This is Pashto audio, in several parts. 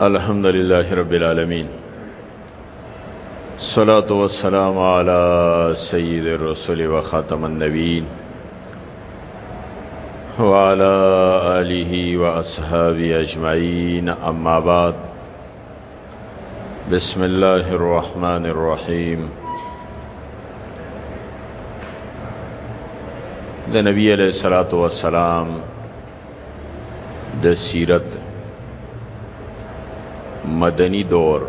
الحمد لله رب العالمين صلاة والسلام على سيد الرسول وخاتم النبيين وعلى آله وأصحابه أجمعين أما بعد بسم الله الرحمن الرحيم ده نبی علیہ الصلوۃ والسلام د سیرت مدنی دور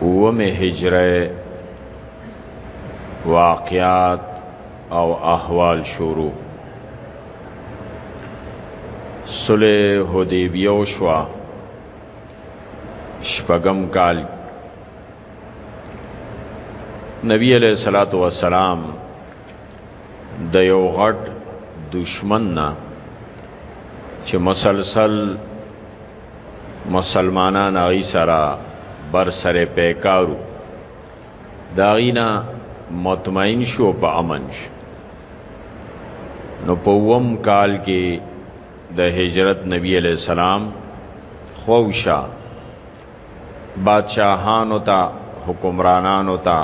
اوم هجره واقعات او احوال شروع صلح حدیبیه شوا شپغم کال نبی علیہ الصلوۃ والسلام د یو غټ دشمن نه چې مسلسل مسلمانان هغه سره بر سره پیکارو داغینا مطمئن شو په امن شو نو په وم کال کې د هجرت نبی علی السلام خوشا بادشاهانو ته حکمرانانو ته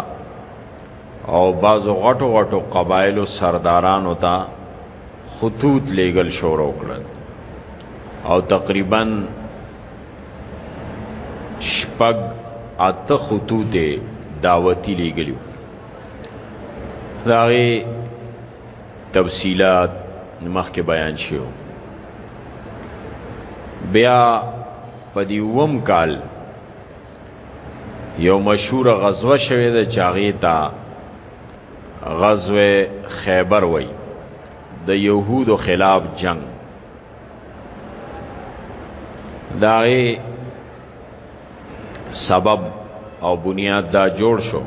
او بعضو غټو غټو قبایلو سردارانو ته خطوط لیګل شروع کړل او تقریبا شپږ اته خطوط دعوتی لیګلیو داغه تفصیلات مخکې بیان شیو بیا په دی وم کال یو مشهور غزوه شوه د چاغی تا غزوه خیبر وای د یهودو خلاف جنگ داغه سبب او بنیاد دا جوړ شو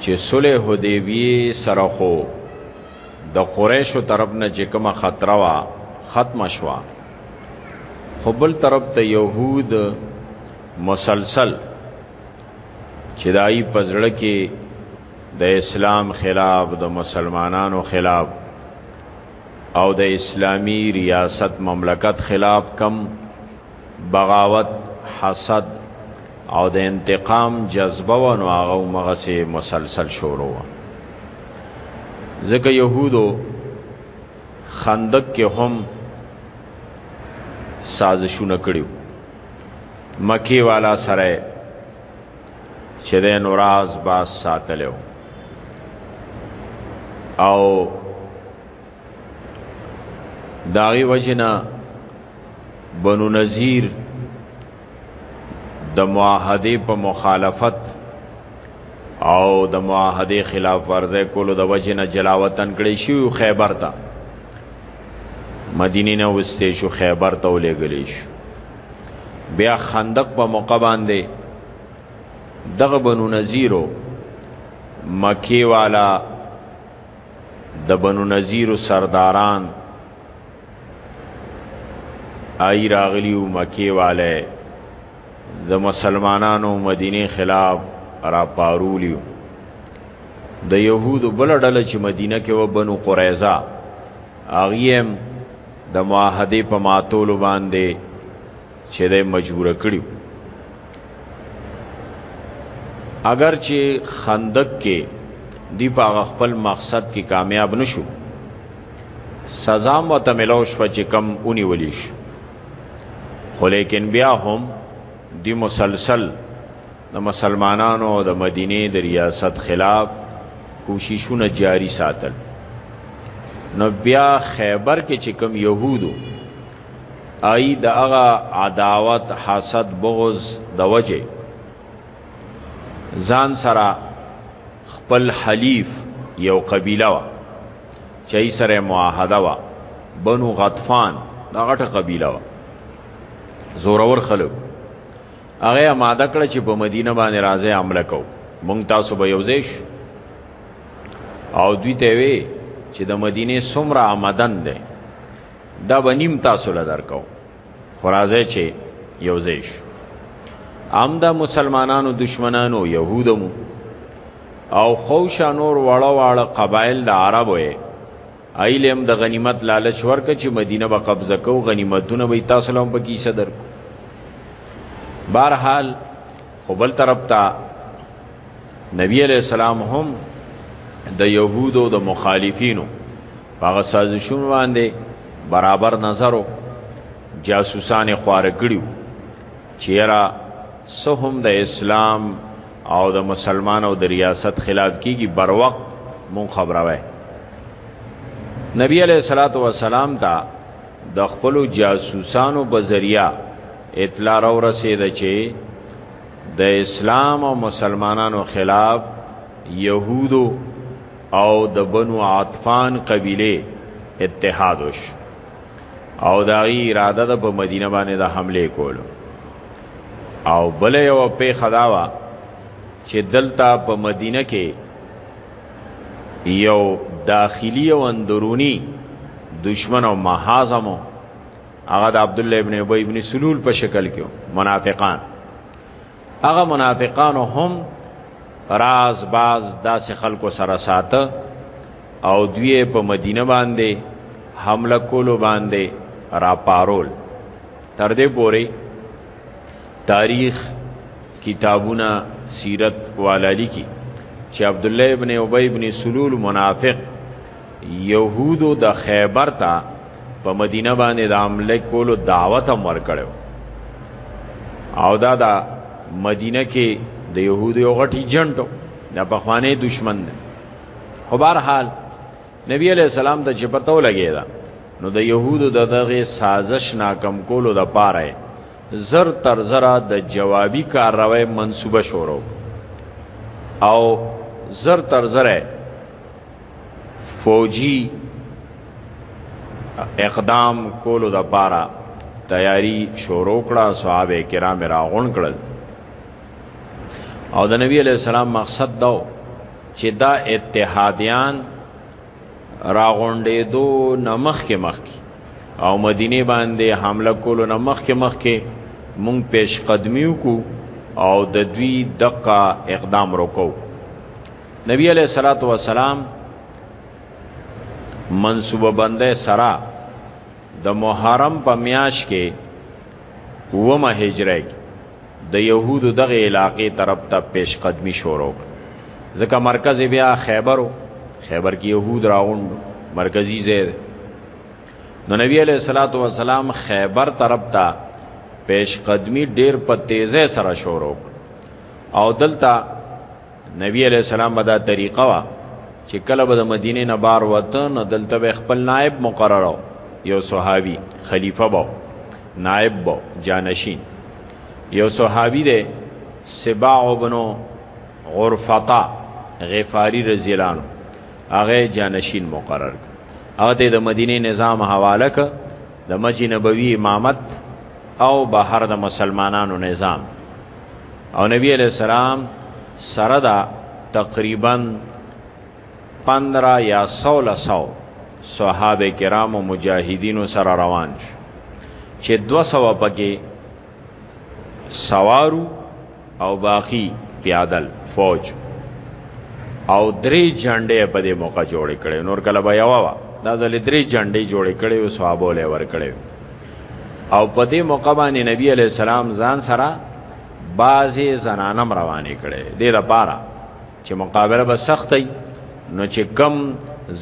چې صلح حدیبیه سره خو د قریشو طرف نه چې کومه خطر وا ختم شوه خو بل طرف ته يهود مسلسل چې دای په زړه کې د اسلام خلاف د مسلمانانو خلاف او د اسلامی ریاست مملکت خلاف کم بغاوت حسد او د انتقام جذبه و نو هغه مغه سي مسلسل شروع ځکه يهودو خندق کې هم سازشونه کړیو مکی والا سره چې د نوراز باز ساتلو او داغي وجنا بنو نذیر د معاهده په مخالفت او د معاهده خلاف ورزه کولو د وجه نه جلاوطن کړی شو خیبر ته مدینه نه وسته شو خیبر ته ولېګلې شو بیا خندق په موقع باندې دغه بنو نذیرو مکی والا د بنو نذیرو سرداران آئی راغلیو مکی والے د مسلمانانو مدینه خلاف را پارولیو د یهودو بل ډله چې مدینه کې و بنو قریظه اغیم د معاهده په ماتولو باندې چې د مجبور کړیو اگر چې خندق کې دی په خپل مقصد کې کامیاب نشو سزا مو ته ملو شو چې کم اونی ولیش خو لیکن بیا هم دی مسلسل د مسلمانانو د مدینه د ریاست خلاف کوششونه جاری ساتل نو بیا خیبر کې چې کوم يهودو آی د هغه عداوت حسد بغض د وجه ځان سره خپل حلیف یو قبیله وا چای سره معاهده وا بنو غطفان دا غټه قبیله وا زورور خلک هغه آماده کړ چې په مدینه باندې راځي عمله کو مونږ تاسو به یوځیش او دوی ته وی چې د مدینه سمره آمدن ده دا بنیم تاسو لدار کو خرازه چې یو ځای شو هم د مسلمانانو دشمنانو یهودو مو او خوش نور وړه وړه قبایل د عربو یې ایلم د غنیمت لالچ ورک چې مدینه به قبضه کو غنیمتونه به تاسو لوم پکې صدر کو بهرحال خو بل طرف ته نبی علیہ السلام هم د یهودو د مخالفینو هغه سازشون باندې برابر نظرو جاسوسان خوار کړیو چیرې سهم د اسلام او د مسلمان او د ریاست خلاف کیږي بر وخت مون خبروي نبی علیہ الصلوۃ والسلام ته د خپل جاسوسانو په ذریعہ اطلاع را ورسېده چې د اسلام او مسلمانانو خلاف يهودو او د بنو عطفان قبیله اتحاد وش او دا غي اراده د په مدینه باندې د حمله کول او بل یو په خداوا چې دلته په مدینه کې یو داخلي او اندرونی دشمن او محاذمو هغه د عبد الله ابن ابي ابن سلول په شکل کې منافقان هغه منافقانو هم راز باز داسې خلکو سره ساته او دوی په مدینه باندې حمله کولو باندې را پارول تر دې پورې تاریخ کتابونه سیرت والالی کی چې عبد الله ابن ابی ابن سلول منافق یهودو د خیبر ته په مدینه باندې د عمله کولو دعوت هم ورکړو او دا دا مدینه کې د یهودو یو غټ ایجنټو د پخوانې دشمن دی خو بهر حال نبی علیہ السلام ته چې پتو لګی دا نو د یهودو د دغه سازش ناکم کولو د پاره زر تر زرا د جوابی کاروي منسوبه شورو او زر تر زره فوجي اقدام کولو د پاره تیاری شروع کړه صحابه کرام راغون کړل او د نبی علی السلام مقصد دا چې دا اتحادیان راغونډې دو نمخ کې مخ کې او مدینه باندې حمله کولو نمخ کې مخ کې مونږ پیش قدمیو کو او د دوی دقه اقدام روکو نبی علیہ الصلات والسلام منصوبه بنده سرا د محرم په میاش کې ومه هجره کې د يهودو دغه علاقې طرف ته پیش قدمی شروع ځکه مرکز بیا خیبر خیبر کې يهود راوند مرکزی ځای نو نبی علیہ الصلات والسلام خیبر طرف ته پیش قدمی ډیر په تیزه سره شروع او دلته نبی علیہ السلام بدا طریقه وا چې کله به د مدینه نه بار وته نو دلته به خپل نائب مقرره یو صحابي خلیفہ بو نائب بو جانشین یو صحابي دی سبا ابن غرفتا غفاری رضی الله عنه هغه جانشین مقرر هغه د مدینه نظام حواله ک د مسجد نبوي امامت او بهر د مسلمانانو نظام او نبی علیہ السلام سره دا تقریبا 15 یا 1600 صحابه کرام او مجاهدینو سره روان شو چې 200 پکې سوارو او باقی پیادل فوج او درې جنډې په دې موقع جوړې کړې نور کله بیا وا دا ځل درې جنډې جوړې کړې او صحابه له ور کړې او په دې موقع باندې نبی علی السلام ځان سره بازي زنانم روانې کړې دې لپاره چې مقابله به سخت وي نو چې کم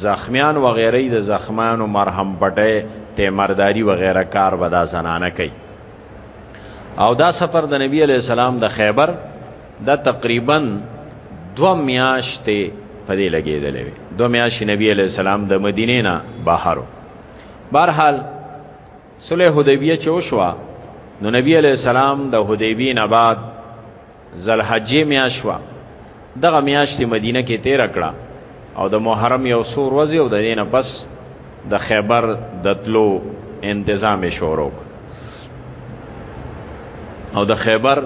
زخمیان و غیره د زخمیانو مرهم پټه ته مرداری و غیره کار ودا زنانه کوي او دا سفر د نبی علی السلام د خیبر دا تقریبا دو میاشتې په دې لګېدلې وي دو میاشتې نبی علی السلام د مدینې نه بهرو بهرحال صلح حدیبیه چې وشوه نو نبی علی السلام د حدیبی نه بعد ذلحجې میاشت وه دغه میاشت مدینه کې تیر کړه او د محرم یو څو ورځې او د دې نه پس د خیبر د تلو انتظام شروع او د خیبر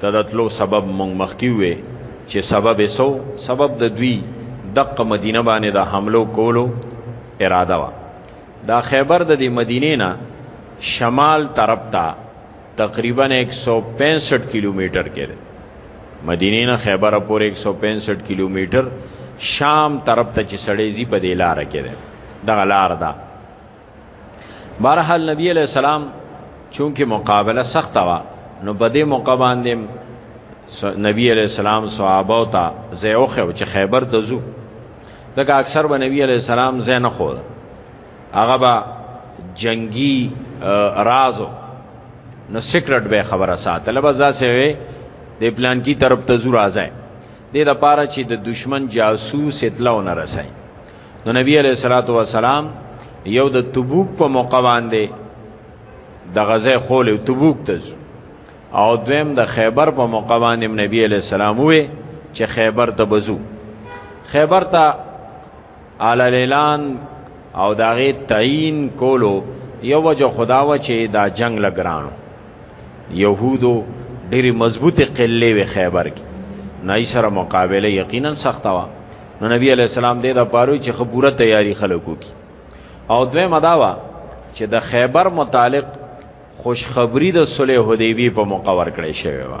ته د تلو سبب مونږ مخکې وې چې سبب یې سو سبب د دوی دقه مدینه باندې د حملو کولو اراده وا دا خیبر د دې مدینې نه شمال طرف ته تقریبا 165 کیلومتر کې مدینه نه خیبر پورې 165 کیلومتر شام طرف ته چې سړې زی په دې لار کې ده دغه لار ده بهرحال نبی علیہ السلام چونکه مقابله سخت وا نو په دې موقع باندې نبی علیہ السلام صحابه او ته زیوخه چې خیبر ته ځو دغه اکثر به نبی علیہ السلام زین خو هغه با جنگي رازو نو سیکرټ به خبره ساتله بس دا سوي د پلان کی طرف ته زو راځي د د پاره چې د دشمن جاسوس اطلاع نه رسي نو نبی علیہ الصلوۃ والسلام یو د تبوک په موقع باندې د غزه خول تبوک ته او دویم د خیبر په موقع باندې نبی علیہ السلام وې چې خیبر ته بزو خیبر ته اعلی اعلان او داغه تعین کولو یو وجه خداوه چې دا جنگ لګرانو يهودو ډېری مضبوطه قلې وی خیبر کې نه سره مقابله یقینا سخته وا نو نبی علی السلام دې دا پاره چې خبره تیاری خلکو کی او دوی مداوا چې د خیبر متعلق خوشخبری د صلح حدیبی په موقع ورکړې شوی و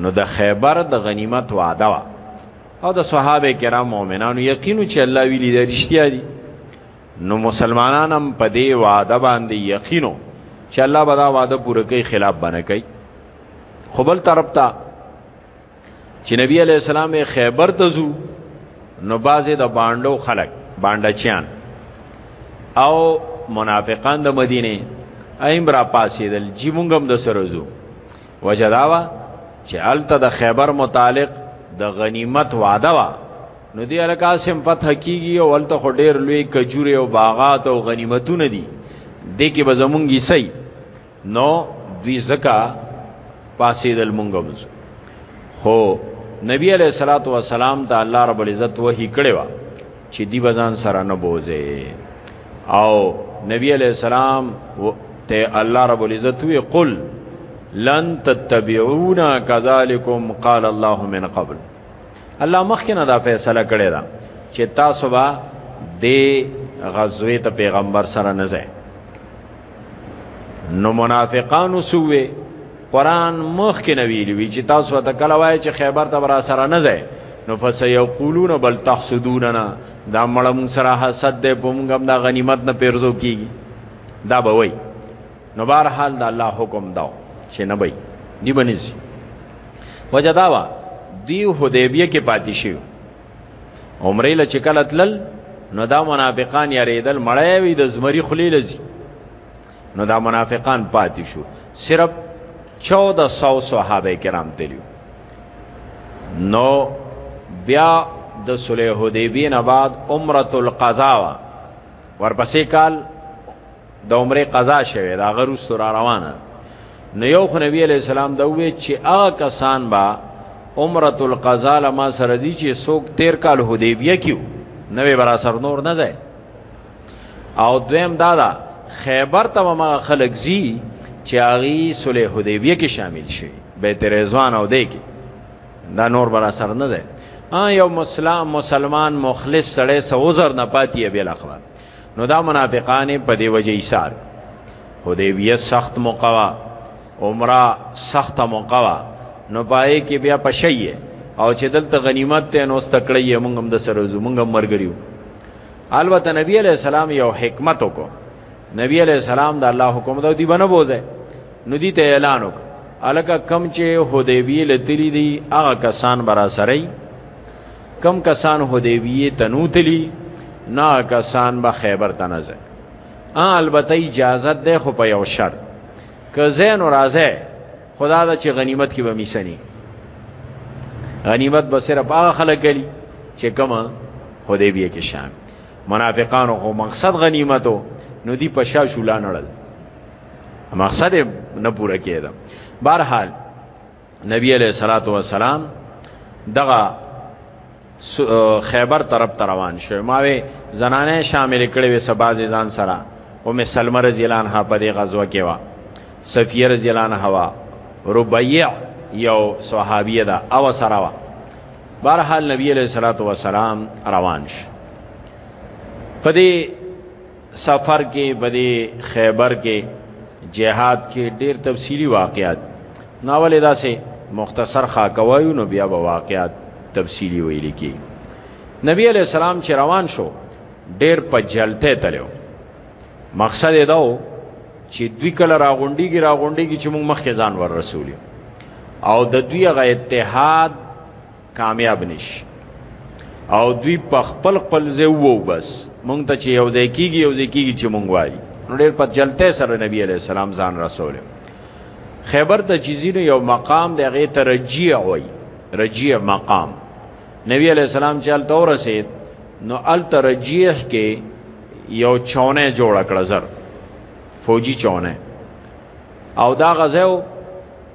نو د خیبر د غنیمت وعده وا او د صحابه کرام مؤمنانو یقینو چې الله ویلي د رښتیا دي نو مسلمانان هم په دې وعده باندې یقینو چې الله به دا وعده پوره کوي خلاف بنه کوي خو بل طرف ته چې نبی علی السلام خیبر ته زو نو بازه د باندو خلق باندې چیان او منافقان د مدینه ایم را پاسیدل جی مونږم د سره زو وجداوا چې الته د خیبر متعلق د غنیمت وعده وا نو دی الکاسم فتح کیږي او الته خو ډیر لوی کجوري او باغات او غنیمتونه دي د کې به زمونږی سي نو دوی زکا پاسې دل مونږ خو نبی علیہ الصلوۃ والسلام ته الله رب العزت وਹੀ کړي وا چې دی بزان سره نه بوزه او نبی علیہ السلام ته الله رب العزت وی قل لن تتبعونا كذلكم قال الله من قبل الله مخکنه دا فیصله کړی دا چې تاسو به د غزوې ته پیغمبر سره نه ځئ نو منافقانو سوې قران مخ کې نویلی وی چې تاسو ته کله وای چې خیبر ته برا سره نه ځای نو فسيقولون بل تحسدوننا دا مړم سره حسد دې پومګم دا غنیمت نه پیرزو کیږي دا به وای نو بهر حال دا الله حکم داو چې نه وای دی بنځي وجداوا دی حدیبیه کې پاتې شي عمره لچ کله تلل نو دا منافقان یریدل مړی وي د زمری خلی لذي نو دا منافقان پاتې شو صرف 1400 صحابه کرام تلو نو بیا د صلح حدیبی نه بعد عمره القضا ورپسې کال د عمره قضا شوه دا غرو سره روانه نو یو خو نبی علی السلام دا وی چې هغه کسان با عمره القضا لما سره دي چې څوک 13 کال حدیبیه کیو نوې برا سر نور نه ځای او دویم دادا خیبر ته ما خلق زی چې هغه صلح حدیبیه کې شامل شي بیت رضوان او دی کې دا نور برا سر نه ځای یو مسلمان مسلمان مخلص سړی سوزر نه پاتې بل اخبار نو دا منافقان په دی وجه ایثار حدیبیه سخت مقوا عمره سخت مقوا نو پای کې بیا پشیه او چې دلته غنیمت ته نو ستکړی موږ هم د سره زو موږ هم مرګریو البته نبی علی السلام یو حکمت وکړو نبی علی السلام د الله حکم دا دی بنه بوزه نو دی ته اعلان وکړ الکه کم چې حدیبیه لتلی دی هغه کسان برا سره کم کسان حدیبیه تنوتلی نا کسان به خیبر تنزه ا البته اجازه ده خو په یو شرط که زین راځه خدا دا چې غنیمت کې به میسنی غنیمت به صرف هغه خلک غلی چې کما حدیبیه کې شام منافقانو خو مقصد غنیمتو نو دی پشا شولانړل مقصد نه پوره کېده بهرحال نبی علیہ الصلوۃ والسلام دغه خیبر طرف ته روان شو ما وی زنانه شامل کړي وې سباز ځان سره او می سلمہ رضی الله عنها په دې غزوه کې وا صفیه رضی الله عنها وا ربیع یو صحابیه ده او سره وا بهرحال نبی علیہ الصلوۃ والسلام روان شو په دې سفر کې بدی خیبر کې جهاد کې ډیر تفصیلی واقعات ناول ادا سه مختصر خا کوایو نو بیا به واقعات تفصیلی ویل کی نبی علی السلام چې روان شو ډیر په جلته تلو مقصد دا و چې دوی کله راغونډي کې راغونډي کې چې موږ مخکې ځان ور رسولي او د دوی غ اتحاد کامیاب نشي او دوی په خپل خپل ځای وو بس مونږ ته چې یو ځای کیږي یو ځای کیږي چې مونږ وایي نو ډېر په جلته سره نبی علی السلام ځان رسول خیبر د چیزینو یو مقام د هغه ته رجیع وای رجیع مقام نبی علی السلام چې الته ورسید نو الته رجیع کې یو چونه جوړ کړ زر فوجي چونه او دا غزو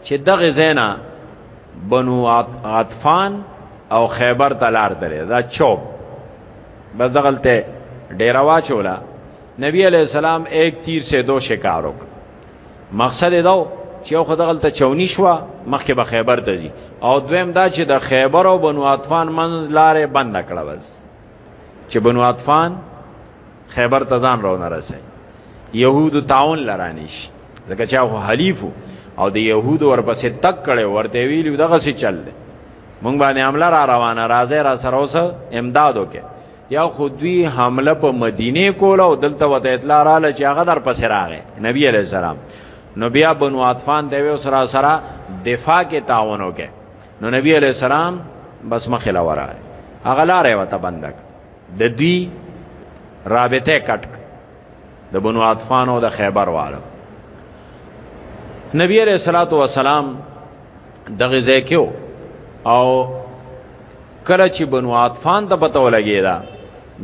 چې دغه زینا بنو عطفان او خیبر تلار درې دا چوب بس دغلته ډیر واچولا نبی علیہ السلام ایک تیر سے دو شکار وک مقصد دا چې خو دغلته چونی شو مخکې به خیبر ته ځي او دویم دا چې د خیبر او بنو عطفان منځ لارې بند کړه بس چې بنو عطفان خیبر ته ځان راو نه رسي يهود تعاون لرانیش ځکه چې هغه حلیفو او د يهود ورپسې تک کړي ورته ویلو دغه څه چل دی مونږ باندې عمله را روانه راځي را سره اوس امداد وکړي یا خودوی حمله په مدینه کوله او دلته وته اطلاع رااله چې هغه در پسې راغی نبی علیہ السلام نو بیا بنو عطفان ته ویو سره سره دفاع کې تعاون وکړي نو نبی علیہ السلام بس مخه لورا هغه لارې وته بندک د دوی رابطه کټ د بنو عطفان او د خیبر والو نبی علیہ الصلوۃ والسلام دغه ځای کې او کله چې بنو عطفان ته پته ولګی دا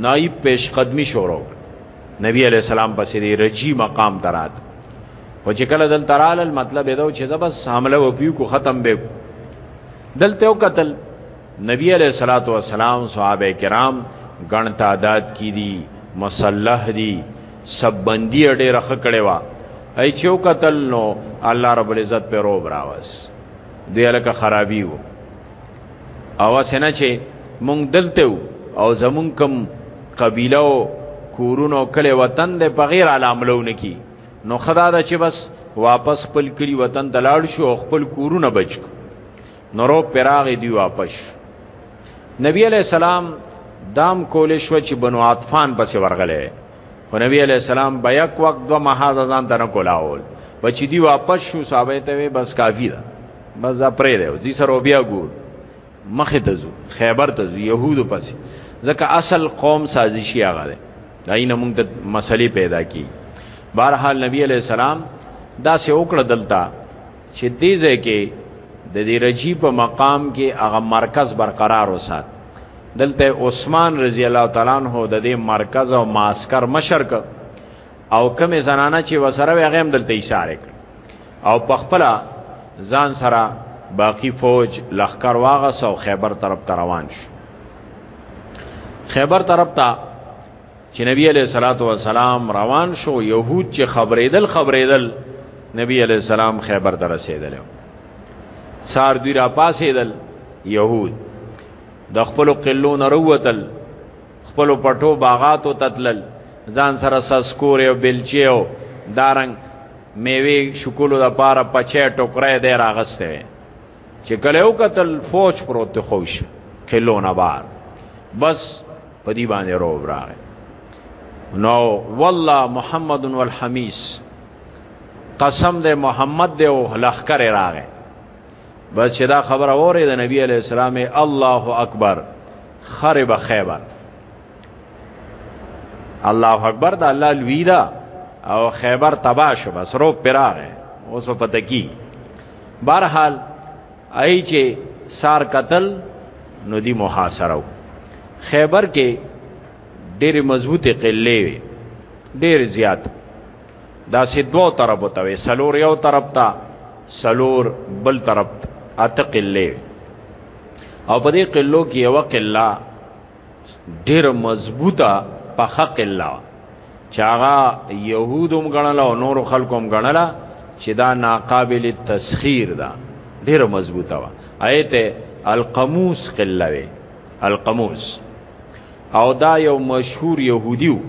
نای پیش قدمی شروع نبی علیہ السلام پسې دی رجی مقام درات او چې کله دل ترال مطلب دا چې زبس حمله وپیو کو ختم به دلته وکتل نبی علیہ الصلوۃ والسلام صحابه کرام غن تعداد کی دي مسلح دي سب بندي ډېر خکړې وا ای چو قتل نو الله رب العزت پر روب راوس دی الک خرابي وو او سنه چې مونږ دلته او زمون کم قبيله او کورونو کله وطن د بغیر علاملو نکی نو خدا دا چې بس واپس خپل کلی وطن دلاړ شو خپل کورونه بچ کو نورو پراغ دی واپس نبی علیہ السلام دام کول شو چې بنو عطفان پسې ورغله خو نبی علیہ السلام بیا وخت دو محاذ ځان ته نه کولاول بچی دی واپس شو صاحب ته بس کافی ده بس دا پرې دی زی سره بیا ګور مخه ته زو خیبر ته زو يهودو پسې ځکه اصل قوم سازشي هغه ده داینه موږ ته مسلې پیدا کی بهرحال نبی علیہ السلام دا سه وکړه دلته چې دې ځای کې د دې رجی په مقام کې هغه مرکز برقرار وسات دلته عثمان رضی الله تعالی عنہ د دې مرکز او معسكر مشر ک او کمی زنانه چې وسره وی غیم دلته اشاره کړ او په خپل ځان سره باقی فوج لخر واغس او خیبر طرف روان شو خیبر طرف ته چې نبی علیہ الصلوۃ والسلام روان شو يهود چې خبرېدل خبرېدل نبی علیہ السلام خیبر ته رسیدل سار دوی را پاسېدل يهود د خپل قلون وروتل خپل پټو باغاتو تتلل ځان سره سسکور او بلچیو دارنګ میوه شکولو د پاره پچې ټوکرې دی راغسته چې کله یو قتل فوج پروت خوش خلونه بار بس په دې باندې روب راغی نو والله محمد والحمیس قسم دې محمد دې او لخر راغی بس چې دا خبره وره د نبی علی السلام الله اکبر خرب خیبر الله اکبر دا الله لوی دا او خیبر تباش بس رو پراغه اوس په تکی بهرحال ای چې سار قتل نو دی محاصره خیبر کې ډېر مضبوطه قلې وي ډېر زیات دا سې دوه طرف ته وي سلور یو طرف ته سلور بل طرف اته قلې او په دې قلو کې یو قله ډیر مضبوطه په حق الله چاغه يهودم غنل او نور خلقوم غنل چې دا ناقابل تسخير ده ډیر مضبوطه وا ایت القموس قله وی القموس او دا یو مشهور يهوديو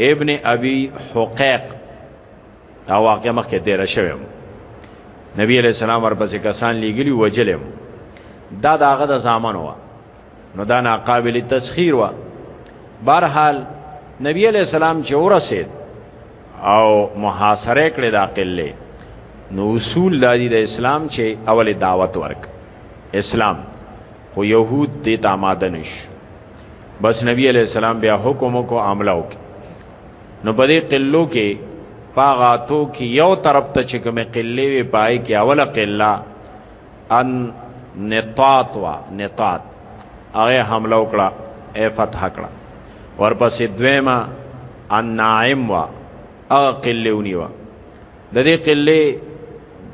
ابن ابي حقيق دا واقع مخکې دیر شوم نبی علیہ السلام ورپسې کسان لیګلی وجلم دا داغه د زامن وا نو دا نا قابل تسخير وا بهرحال نبی علیہ السلام چې ورسید او محاصره کړی دا قله نو اصول دادی د دا اسلام چې اول دعوت ورک اسلام خو يهود دې ته آماده نش بس نبی علیہ السلام بیا حکم کو عمله وک نو په دې قلو کې پاغاتو کې یو طرف ته چې کومه قلې وی پای کې اوله قله ان نطاط وا نطاط هغه حمله وکړه اے فتح کړه ورپسې دویما ان ناعم وا هغه قله ونیوا د دې قله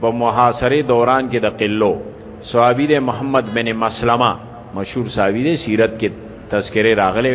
په محاصره دوران کې د قلو صحابي د محمد بن مسلمه مشهور صحابي د سیرت کې تذکره راغلي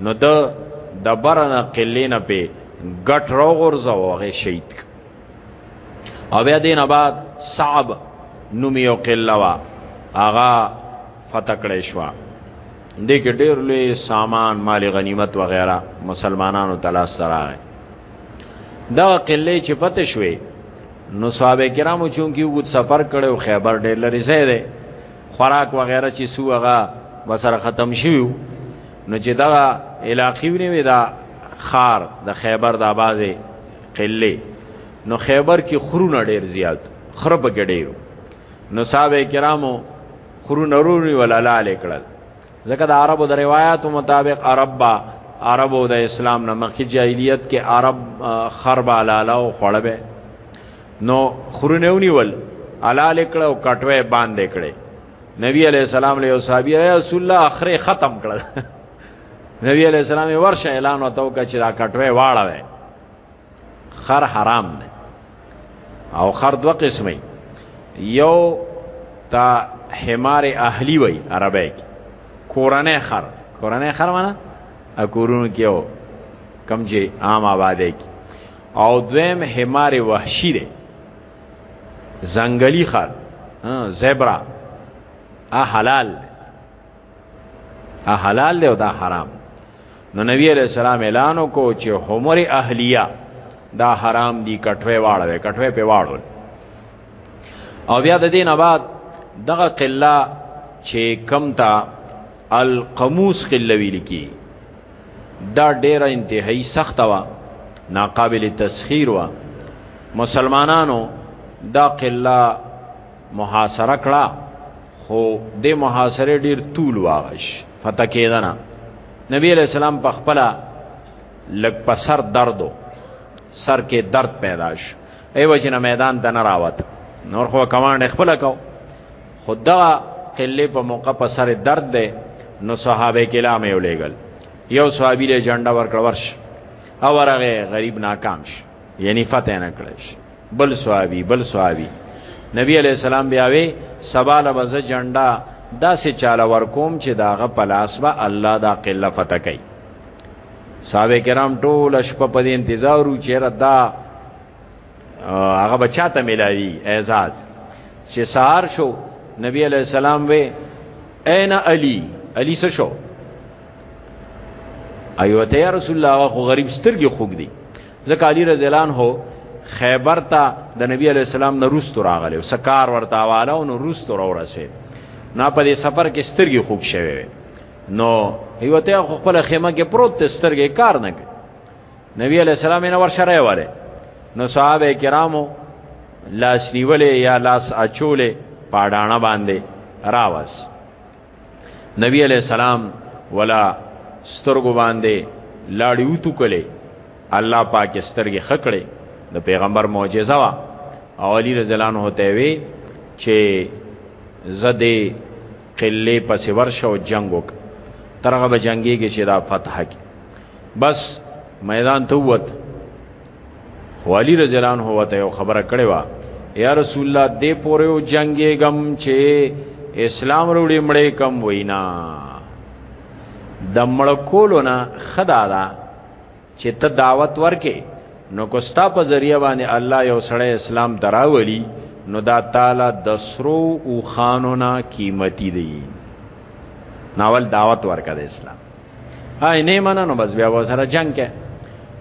نو د دبرنا قلینه په ګټ رو غرزه وغه شهید او بیا دینه بعد صعب نومی او قله وا اغا فتکړې شو دې کې ډېر لوی سامان مال غنیمت وغیرہ مسلمانانو تلا سره دا قله چې پته شوې نو صحابه کرامو چون کې وګت سفر کړو خیبر ډېر لري زه ده خوراک وغیرہ چې سو هغه وسره ختم شیو نو چې دا علاقې ونی دا خار د خیبر د آبازه قله نو خیبر کې خرونه ډیر زیات خرب ګډیرو نو صاحب کرامو خرونه رونی ولاله لیکل ځکه د عربو د روایتو مطابق عرب با عربو د اسلام نه مخکې جاهلیت کې عرب خرب علاله او خړبه نو خرونه ونیول علاله کړه او کټوي باندې کړه نبی علیہ السلام له صحابي رسول الله اخره ختم کړل نبی علیہ السلام ورشه اعلان وتاو کچ دا کټوي واړه خر حرام نه او خر دو قسمه یو تا حمار اهلی وای عربی کی کورنه خر کورنه خر معنا اکورونو کېو کم چې عام آباده کی او دویم حمار وحشی دی زنګلی خر زبرا ا حلال ا حلال دی او دا حرام نو نبی علیہ السلام اعلان وکړو چې حمر اهلیه دا حرام دی کټوي واړوي کټوي په واړول او بیا د دین بعد دغه قله چې کم تا القموس قلوی لکی دا ډیره انتهایی سخت وا ناقابل تسخير وا مسلمانانو دا قله محاصره کړه خو د محاصره ډیر طول واغش فتح کېدنه نبی علیہ السلام په خپل لګ په سر دردو سر کې درد پیدا شو ایو جن میدان د نه راوت نور خو کمانډ خپل کو خدا قله په موقع په سر درد ده نو صحابه کلام یې ولېګل یو صحابي له جنډه ورکړ ورش او هغه غریب ناکام شي یعنی فتح نه کړی شي بل صحابي بل صحابي نبی علی السلام بیا وی سباله بز جنډا داسې چاله ورکوم چې داغه پلاس به الله دا قله فتح کوي صحابه کرام ټول شپه په دې انتظار و چې ردا هغه بچا ته ملاوي اعزاز چې سار شو نبی علیہ السلام وی اين علي علي څه شو ايوه ته یا رسول الله هغه غریب سترګې خوګ دي ځکه علي رضی الله عنه خیبر ته د نبی علی السلام نه روست راغلی او سکار ورته واله او نو روست را ورسه نه په دې سفر کې سترګې خوګ شوی نو هیوته خپل خیمه کې پروت سترګې کار نه کوي نبی علیہ السلام نه ورشره وره نو صحابه کرامو لاس نیولې یا لاس اچولې پاډانه باندې راوس نبی علیہ السلام ولا سترګو باندې لاړی وتو کله الله پاک سترګې خکړې د پیغمبر معجزه وا او علی رضی الله عنه ته وی چې زده قله پس ورشه او جنگ وک ترغه به جنگي کې چې دا فتح کی بس میدان ته ووت خو علی رضی الله عنه وته یو خبره کړې و یا رسول الله دې پورې او جنگي غم چې اسلام وروړي مړې کم وینا د مړ کولو نه خدا دا چې ته دعوت ورکې نو کوستا په ذریعہ باندې الله یو سړی اسلام دراولي نو دا تعالی د سرو او خانونا قیمتي دی ناول دعوت ورکړه د اسلام آی نه منه نو بس بیا وسره جنگ کې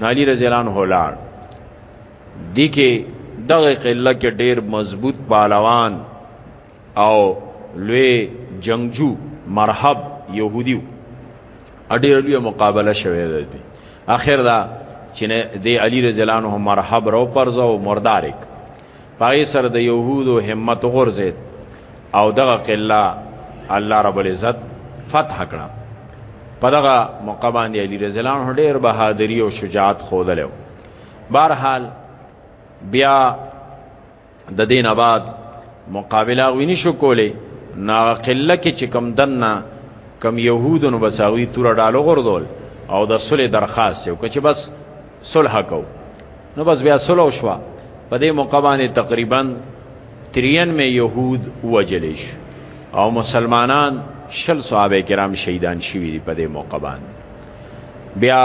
نو علی رضی الله عنه لاړ دی کې دغه قله کې ډیر مضبوط پهلوان او لوی جنگجو مرحب يهوديو اډیر لوی مقابله شوه دی اخر دا چې دی علی رضی الله عنه مرحب رو پرځو مردارک پای سر د يهودو همت غورځید او دغه قلا الله رب العزت فتح کړه په دغه موقع باندې علي رضی الله عنه ډېر بهادری او شجاعت خودلو بهرحال بیا د دین آباد مقابله غوینی شو کولې نا قله کې چې کم دنه کم يهودونو بساوي تور ډالو غردول او د صلح درخواست یو کچ بس صلح کو نو بس بیا سلو شو په دې موقع باندې تقریبا 93 مې يهود وجلیش او مسلمانان شل صحابه کرام شهیدان شوی دی په دې موقع باندې بیا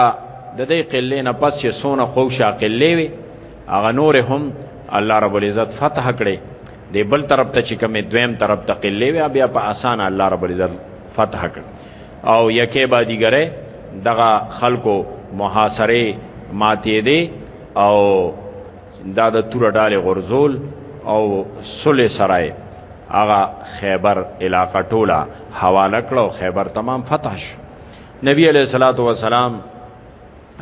د دې قلې نه پس چې سونه خو شاقلې وي هغه نور هم الله رب العزت فتح کړي د بل طرف ته چې کومې دویم طرف ته قلې وي بیا په اسانه الله رب العزت فتح کړي او یکه با دیګره دغه خلکو محاصره ماتې دي او دا د تور ډاله غرزول او سله سرای هغه خیبر علاقه ټوله حواله کړو خیبر تمام فتح شو نبی علیہ الصلوۃ والسلام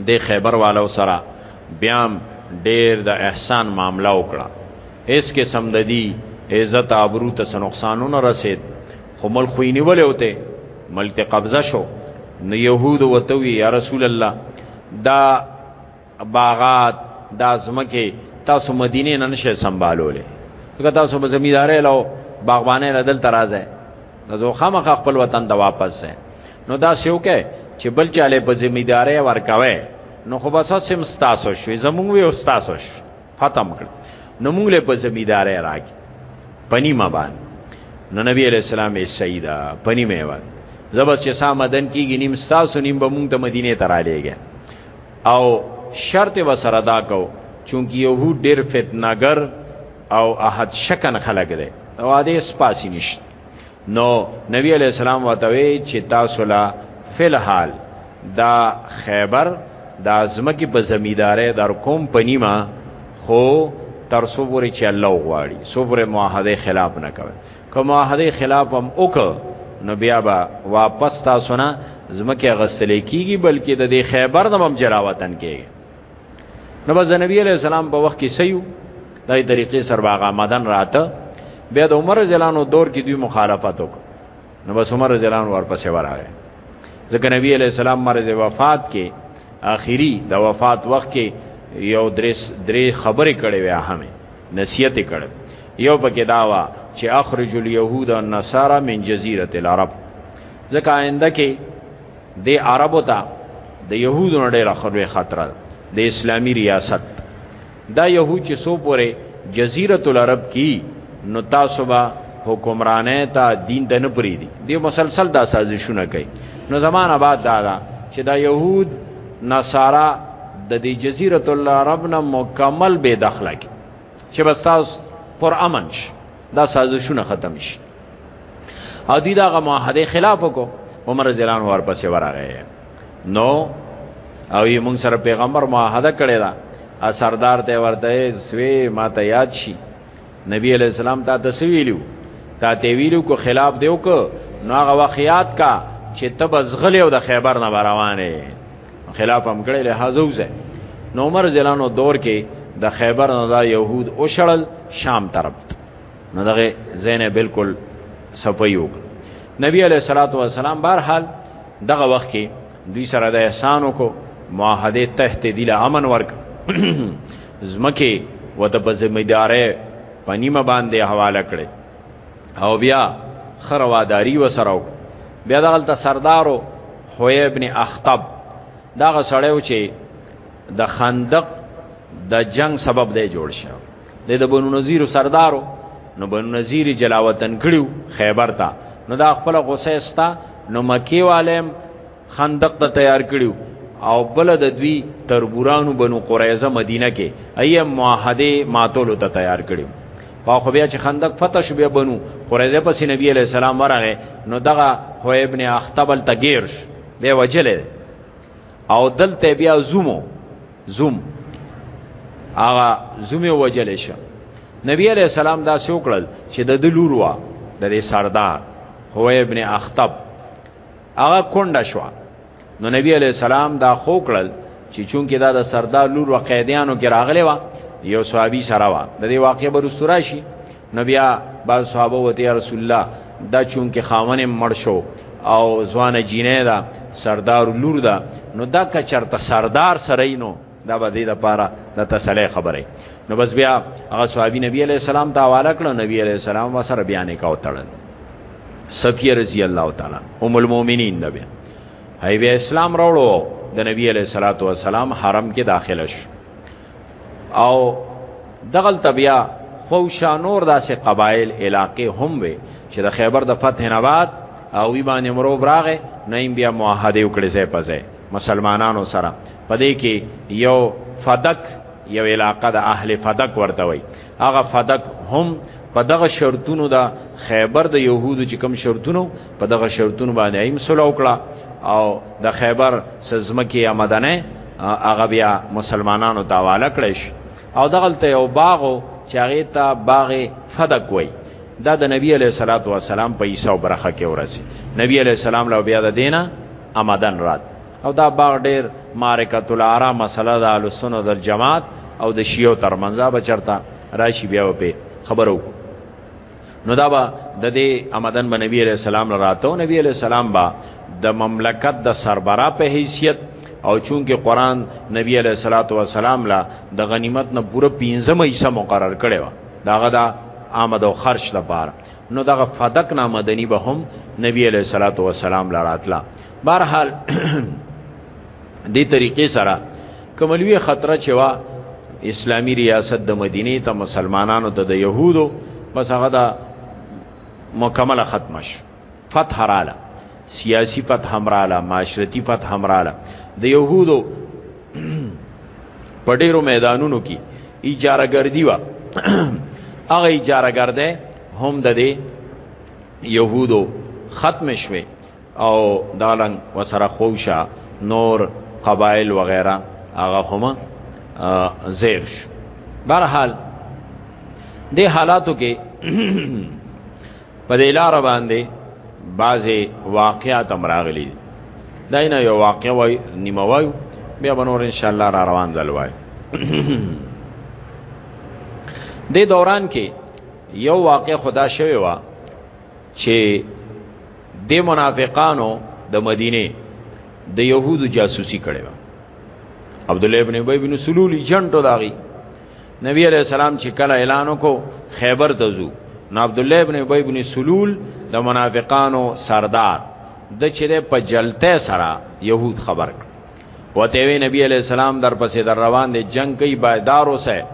دې خیبر والو سره بیا ډیر د احسان معاملې وکړه اس کې سم د دې عزت ابرو ته نقصانونه رسید خو مل خو نیولې وته مل ته قبضه شو نو يهود وتوي یا رسول الله دا باغات دا زمکه تاسو مدینه نه نشه سنبالولې که تاسو به زمیدارې لو باغبانې نه دل ترازه نو خامخ خپل وطن ته واپس سه نو دا سیو کې چې بل چاله په ذمہ داري ورکوي نو خو بس سم ستاسو شوي زمونږ وي او ستاسو شوي ختم کړ نو موږ له په ذمہ داري راکې پنی ما باندې نو نبی علیہ السلام یې سیدا پنی مې و زبر چې سامدن کیږي نیم ستاسو نیم به مونږ ته مدینه ته را لېږي او شرط و سره دا کو چونکی یهود ډېر فتنګر او احد شکن خلق دی او اده سپاسی نشته نو نبی علیہ السلام وتوی چې تاسو لا فل حال دا خیبر دا زمکی په زمیدارې در کوم پنیما خو تر سو پورې چې الله غواړي سو پورې معاهده خلاف نه کوي که معاهده خلاف هم وک نو بیا به واپس تاسو نه زمکه غسل کیږي بلکې د دې خیبر د مم جلاوطن کیږي نو بس د نبی علی السلام په وخت کې سيو دای طریقې سره باغ آمدن راته بیا د عمر زلانو دور کې دوی مخالفت وکړ نو بس عمر زلان ورپسې وراغی ځکه نبی علی السلام مرز وفات کې آخري د وفات وخت کې یو درس درې خبرې کړې وې همه نصیحت کړې یو پکې داوا چې اخرج اليهود والنصارى من جزيره العرب ځکه آینده کې د عربو ته د يهودو نه ډېره خلوي خطر د اسلامي ریاست دا يهود چې سو پورې جزيره العرب کی نو تاسو به حکمرانه ته دین د نه پری دي دی مسلسل دا سازشونه کوي نو زمانہ بعد دا دا چې دا يهود نصارا د دې جزيره العرب نه مکمل بے دخله کی چې بس تاسو پر امن شي دا سازشونه ختم شي او دوی دا غو معاهده خلاف کو عمر رضی الله عنه ورپسې ورغه نو او یې مونږ سره پیغمبر معاهده کړی دا ا سردار ته ورته سوی ما ته یاد شي نبی علیہ السلام تا تسویلو تا ته ویلو کو خلاف دیو کو نو هغه واقعیات کا چې تب ازغلی او د خیبر نه روانه خلاف هم کړی له حزوزه نو عمر زلانو دور کې د خیبر نه دا يهود او شړل شام طرف نو دغه زینه بالکل صفیو نبی علیہ الصلوۃ والسلام بهر حال دغه وخت کې دوی سره د احسان کو معاهده تحت دی له امن ورک زمکه و د بزمیداره پنیمه باندې حواله کړي او بیا خرواداری و سره بیا دغلت سردارو حوی ابن اخطب دغه سړیو چې د خندق د جنگ سبب دی جوړ شو د بنو نذیر سردارو نو بنو نذیر جلاوطن کړیو خیبر ته نو دا خپل غصه استا نو مکی والم خندق ته تیار کړیو او بل د دوی تربورانو بنو قریظه مدینه کې ایه معاهده ماتولو ته تیار کړیو په خو بیا چې خندق فتح شو بیا بنو قریظه پس نبی علی السلام ورغه نو دغه هو ابن اختبل تغیرش به وجل او دلته بیا زومو زوم هغه زوم وجل شه نبی علیہ السلام دا سوکړل چې د دلور وا د سردار هو ابن اخطب هغه کونډه شو نو نبی علیہ السلام دا خوکړل چې چونکه دا د سردار لور وقیدانو کې راغلی و یو صحابي سره و د دې واقعې بر سوراشي نو بیا بعض صحابه وته یا رسول الله دا چون کې خاون مړ شو او ځوان جینې دا سردار لور دا نو دا کچرته سردار سره نو دا به دې د پاره د تسلی خبره نو بس بیا هغه صحابي نبی علی السلام ته حواله کړو نبی علی السلام وسره بیان کاو تړل صفیه رضی الله تعالی ام المؤمنین نبی هی بیا اسلام راوړو د نبی علی صلوات و سلام حرم کې داخله شو او دغل تبیا خو شانور داسې قبایل علاقې هم وي چې د خیبر د فتح نه بعد او وی باندې مرو براغه نیم بیا معاهده وکړي ځای په ځای مسلمانانو سره پدې کې یو فدک یو علاقه د اهل فدک ورته وي هغه فدک هم په دغه شرطونو دا خیبر د يهودو چې کوم شرطونو په دغه شرطونو باندې ایم سره وکړه او د خیبر سزمکه یا مدنه هغه بیا مسلمانانو ته حواله کړی شي او دغه ته یو باغو چې هغه ته باغ فدک وای دا د نبی علیہ الصلوۃ والسلام په عیسی برخه کې ورسي نبی علیہ السلام له بیا د دینه آمدن رات او دا باغ ډیر معرکت العرا مسله د اهل سنت او جماعت او د شیعو ترمنځ به چرتا راشي بیا په خبرو نو دا به د دې آمدن به نبی عليه السلام راته او نبی عليه السلام با د مملکت د سربرا په حیثیت او چونکه قران نبی عليه الصلاه والسلام لا د غنیمت نه پوره 15 حصہ مقرر کړي و داغه دا آمد او خرج لپاره نو دغه فدک نا مدنی به هم نبی علیہ الصلوۃ والسلام لراتلا بهرحال دې طریقې سره کوملوی خطر چوا اسلامی ریاست د مدینه ته مسلمانانو ته د يهودو بس هغه دا مکمل ختم شو فتح رااله سیاسی فتح هم رااله معاشرتی فتح هم رااله د يهودو په ډیرو میدانونو کې اجاره ګردی و هغه اجاره ګرده هم د دې يهودو ختم شوه او دالنګ وسره خوشا نور قبایل وغیرہ هغه هم زیر شو بهرحال د حالاتو کې په دې لار باندې بعضې واقعات هم راغلي دي دا نه یو واقع وای نیمه وای بیا به نور ان شاء الله را روان ځل وای د دوران کې یو واقع خدا شوی و چې د منافقانو د مدینه د يهودو جاسوسي کړي و عبد الله ابن ابي بن سلول جنټو داغي نبی علیہ السلام چې کله اعلان وکړو خیبر ته ځو نو عبد الله ابن ابي ابن سلول د منافقانو سردار د چیرې په جلته سره يهود خبر وته وی نبی علیہ السلام در پسې در روان دي جنگ کوي بایدار اوسه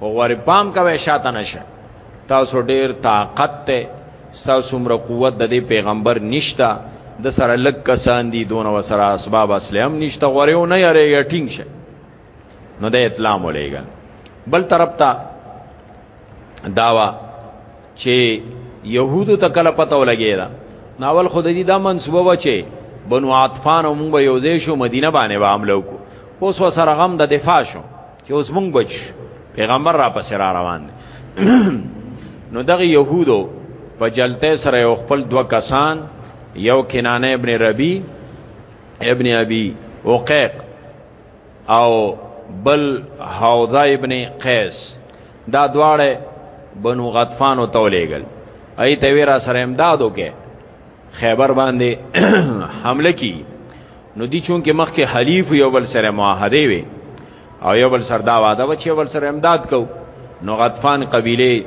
او غور پام کوي شاته نشه تاسو ډیر طاقت ته تاسو مر قوت د دې پیغمبر نشتا د سره لک کسان دي دون وسره اسباب اسلام نشتا غوريو نه یری یټینګ شه نو د اطلاع مولېګل بل طرف ته داوا چې يهودو ته کله پته ولګی دا ناول خود دې دا منسوبه و چې بنو عطفان او موږ یو ځای شو مدینه باندې به عملو کو اوس وسره غم د دفاع شو چې اوس موږ بچ پیغمبر را پسې را روان دي نو دغه يهودو په جلته سره یو خپل دوه کسان یو کنانه ابن ربی ابن ابي وقیق او بل حوضه ابن قیس دا دواړه بنو غطفان او تولیګل ای ته ویرا سره امدادو کې خیبر باندې حمله کی نو دی چون کې مخ کې حلیف یو بل سره معاهده وي او یو بل سره دا وعده و چې یو بل سره امداد کو نو غطفان قبیله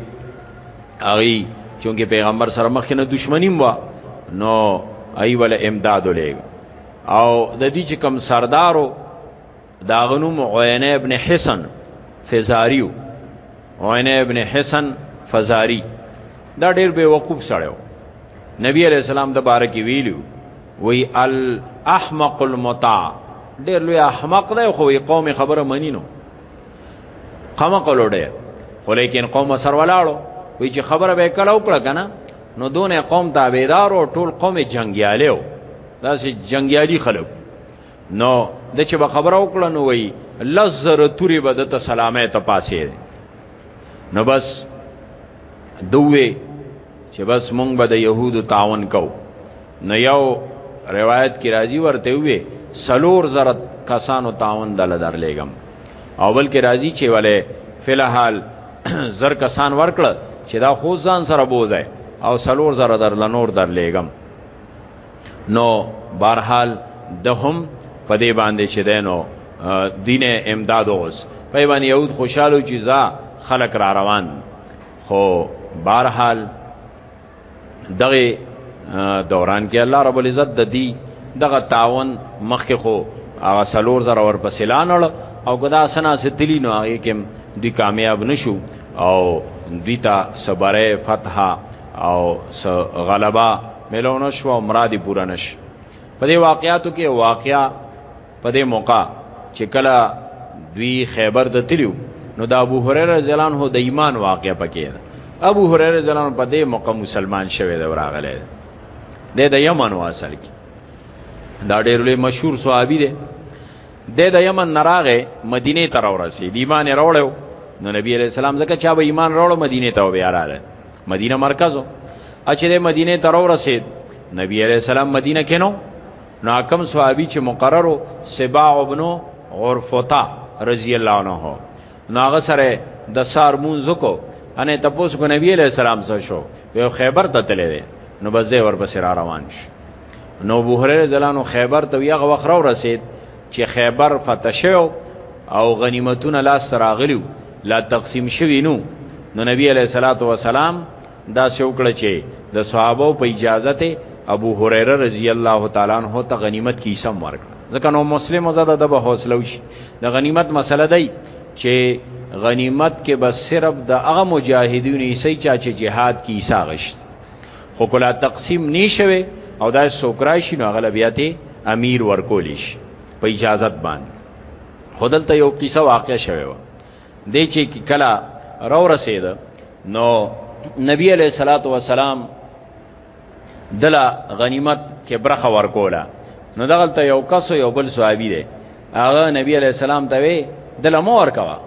اغي چونکه پیغمبر سره مخ کې نه دښمنیم و نو ای ول امداد ولېګ او د دې چې کم سردارو دا غنوم عینه ابن حسن فزاریو عینه ابن حسن فزاری دا ډیر به وقوف سړیو نبی علیہ السلام د بارکی ویلو وی الاحمق المطاع ډیر لوی احمق دی خو قوم خبره منی نو قمه کولو ډیر خو لیکن قوم سر ولاړو وی چې خبره به کله وکړه کنه نو دونه قوم تابعدار او ټول قوم جنگیالیو دا سي جنگيالي خلک نو د چې به خبره وکړه نو وای لزر توري به د سلامه ته پاسې نو بس دوی چې بس مونږ به د يهودو تعاون کو نو یو روایت کې راځي ورته وي سلور زرت کسانو تعاون دل درلېګم اول کې راځي چې والے فلحال زر کسان ورکړه چې دا خو ځان سره بوزه او سلور زره در لنور در لېګم نو بهرحال دهم په دې باندې چې دینو دین امداد اوس په باندې یهود خوشاله چې ځا خلق را روان خو بهرحال دغه دوران کې الله رب العزت د دې دغه تعاون مخکې خو هغه سلور زره ور پسې لانړ او ګدا سنا ستلی نو هغه کې دوی کامیاب نشو او دوی ته صبره فتحه او س غلبا ملونه شو او مرادي پوره نش په دې واقعاتو کې واقعا په دې موقع چې کله دوی خیبر ته تلو نو د ابو هريره ځلان هو د ایمان واقع پکې ده ابو هريره ځلان په دې موقع مسلمان شوی دی راغلی دی د یمن واسل کې دا ډېر لوی مشهور صحابي دی د د یمن نراغه مدینه ته راورسې دی ایمان راوړو نو نبی علیہ السلام ځکه چا به ایمان راوړو مدینه ته بیا راغله مدینه مرکزو اچره مدینه ته راورسې نبی علیہ السلام مدینه کینو نو حکم صحابي چې مقررو سبا ابن عرفتا رضی الله عنه ناغه سره د سار مونږ کو انه تپوس کو نبی علیہ السلام سره شو یو خیبر ته تللی نو بس دې ورپسې را روان شي نو ابو هريره زلانو خیبر ته یغه وخت را رسید چې خیبر فتح شو او غنیمتونه لاس راغلیو لا تقسیم شوی نو نو نبی علیہ الصلات والسلام دا شوکړه چې د صحابه په اجازه ته ابو هريره رضی الله تعالی عنہ ته غنیمت کی سم ورک ځکه نو مسلم زده د به حوصله وشي د غنیمت مسله دی چې غنیمت کې بس صرف د هغه مجاهدین یې سې چا چې jihad کی ساغشت خو کله تقسیم نشوي او دا سوکرای شي نو غلبیاتي امیر ورکول شي په اجازت باندې خودلته یو قصه واقع شوه و د چې کلا رو رسید نو نبی علیہ الصلات والسلام دلا غنیمت کې برخه ورکولا نو دغلته یو کس یو بل صحابي دی هغه نبی علیہ السلام ته وی دلا مور کوا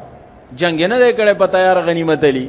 جنگ نه دی کړي په تیار غنیمت علی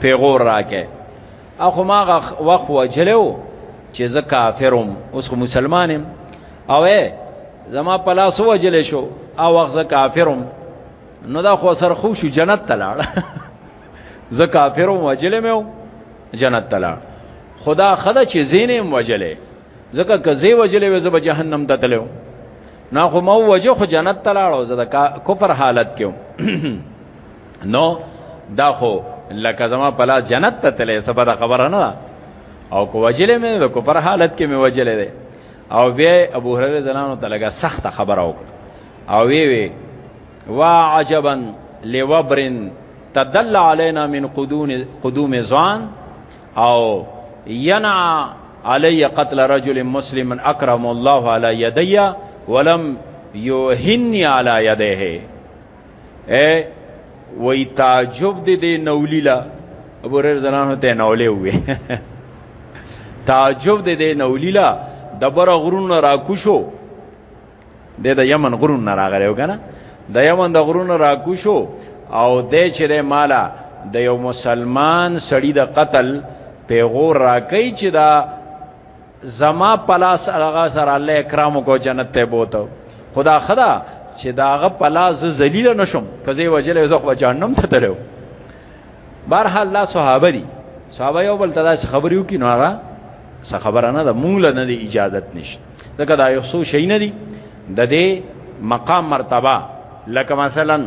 پیغور راکې اخو ما وخت وجلو چې زه کافرم اوس خو مسلمانم او زما په لاس وجل شو او وخت زه کافرم نو دا خو سر خو شو جنت ته لاړ زه کافرم وجل مې جنت ته لاړ خدا خدا چې زینم وجلې ځکه که زی وجلې وې زه به جهنم ته تلم نه خو مو وجه خو جنت ته لاړو زه د کفر حالت کې نو دا خو لکه زما پلا جنت ته تلې سبا دا خبره نه او کو وجلې مې د کفر حالت کې مې وجلې ده او بیا ابو هرره زلانو ته لګه سخت خبره وکړه او وی وی وا عجبا لوبرن تدل علينا من قدوم قدوم زوان او ينع علي قتل رجل مسلم اكرم الله على يدي ولم يهني على يديه اے وای تعجب دې دې نولی لا ابو هريره زنانو ته نولې وې تعجب دې دې نولی لا دبر غرون را کوشو دې د یمن غرون نه راغلی وکنه د یمن د غرون را کوشو او دې چې د مالا د یو مسلمان سړی د قتل پیغور را کوي چې دا زما پلاس هغه سره الله اکرام کو جنت ته بوته خدا خدا چې داغه پلاس ذلیل نشم کزه وجل زه خو جهنم ته تلو بهرحال الله صحابه دي صحابه یو بل تدا خبريو کې نو هغه څه خبره نه ده مونږ له نه دی اجازت نشته ځکه دا یو څو شي نه دي د دې مقام مرتبه لکه مثلا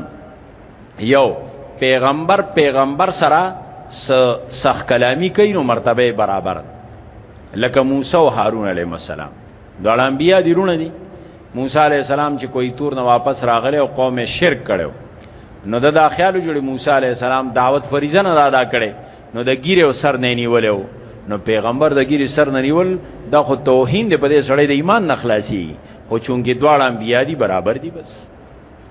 یو پیغمبر پیغمبر سره سخ کلامی کوي نو مرتبه برابر لکه موسی او هارون علیهم السلام دا انبیا دی رونه دي موسی علیه السلام چې کوئی تور نه واپس راغله او قوم شرک کړو نو د دا خیال جوړي موسی علیه السلام دعوت فریضه نه ادا کړي نو د ګیره او سر نه نیولیو نو پیغمبر د ګیره سر نه نیول دا خو توهین دی په دې سړی د ایمان نه خلاصي او چونګې دواړه انبیا دي برابر دي بس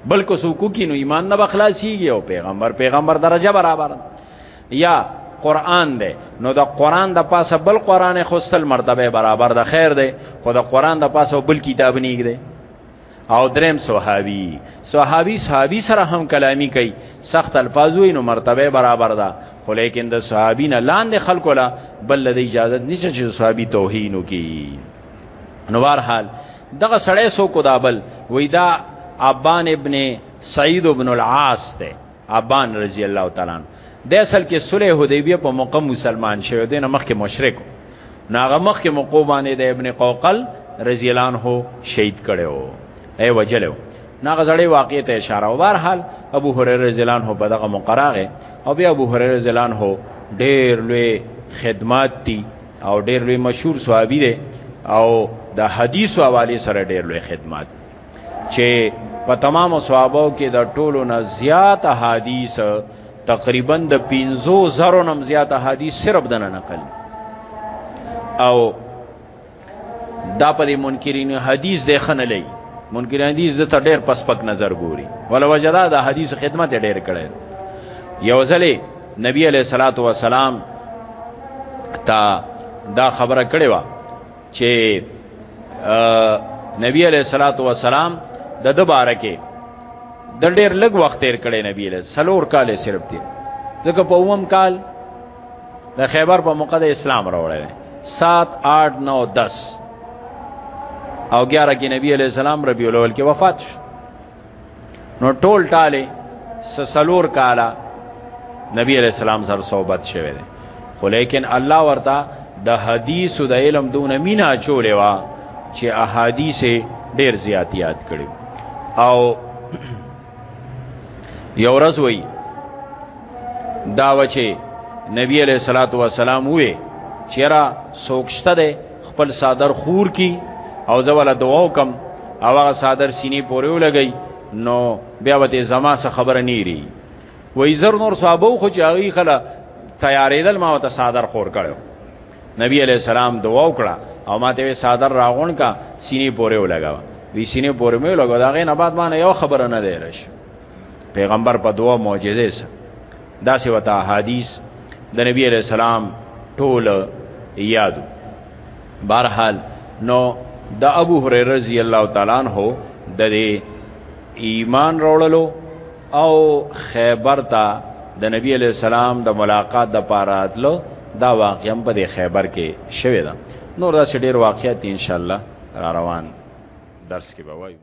بلکې سوکو کې نو ایمان نه بخلاصيږي او پیغمبر پیغمبر درجه برابر یا قران دی نو د قران د پاسه بل قران خوستل مرتبه برابر د خیر دی خو د قران د پاسه بل کتاب نه دی او دریم صحابي صحابي صحابي سره هم کلامی کوي سخت الفاظ وي نو مرتبه برابر ده خو لیکن د صحابین لاندې خلکو لا بل د اجازه نشته چې صحابي توهین وکي نو بهر حال دغه سړی سو کو دابل وی دا ابان ابن سعید ابن العاص ته ابان رضی الله تعالی عنہ د اصل کې صلح حدیبیه په موقع مسلمان شوی دین مخکې مشرک ناغه مخکې موقع باندې د ابن قوقل رضی الله عنه شهید کړو ای وجلو ناغه زړی واقع ته اشاره او بهر حال ابو هريره رضی الله عنه په دغه مقراغه او بیا ابو هريره رضی الله عنه ډېر لوی خدمات دي او ډیر لوی مشهور صحابي دی او د حدیث حواله سره ډیر لوی خدمات چې په تمام صحابه کې د ټولو نه زیات حدیث تقریبا د 15 زرو نم زیات حدیث صرف دنه نقل او دا په دې منکرین حدیث د خنه لې منکرین حدیث د تر ډیر پسپک نظر ګوري ولوجدا د حدیث خدمت ډیر کړي یو ځلې نبی علیہ الصلات والسلام تا دا خبره کړې و چې نبی علیہ الصلات والسلام د د بارکه د ډېر لږ وخت تیر کړي نبی علیہ سلور کال صرف تیر ځکه په اوم کال د خیبر په موقع د اسلام راوړل 7 8 9 10 او 11 کې نبی علیہ السلام ربیع الاول کې وفات شو نو ټول ټاله سسلور کالا نبی علیہ السلام سره صحبت شوه دی خو لیکن الله ورته د حدیث د علم دون مینا چولې وا چې احادیث ډیر زیات یاد کړي او یو ورځ وای دا وچه نبی علیہ الصلوۃ والسلام وې چیرې سوکشته ده خپل صادر خور کی او زواله دعا وکم او هغه صادر سینې پورې ولګی نو بیا وته زما څخه خبره نیری وای زر نور صحابه خو چې هغه خلا تیارېدل ما وته صادر خور کړو نبی علی السلام دعا وکړه او ما ته صادر راغون کا سینې پورې ولګاوه وی سینې پورې مې لګو دا غې نه بعد ما نه یو خبره نه دی رش پیغمبر په دعا معجزې سره دا سی وتا حدیث د نبی علیہ السلام ټول یادو بهرحال نو د ابو هريره رضی الله تعالی عنہ د ایمان وروړلو او خیبر ته د نبی علی السلام د ملاقات د پاره اتلو دا واقعا په د خیبر کې شوی دا نور دا ډیر واقعیت ان شاء الله را روان درس کې به وایو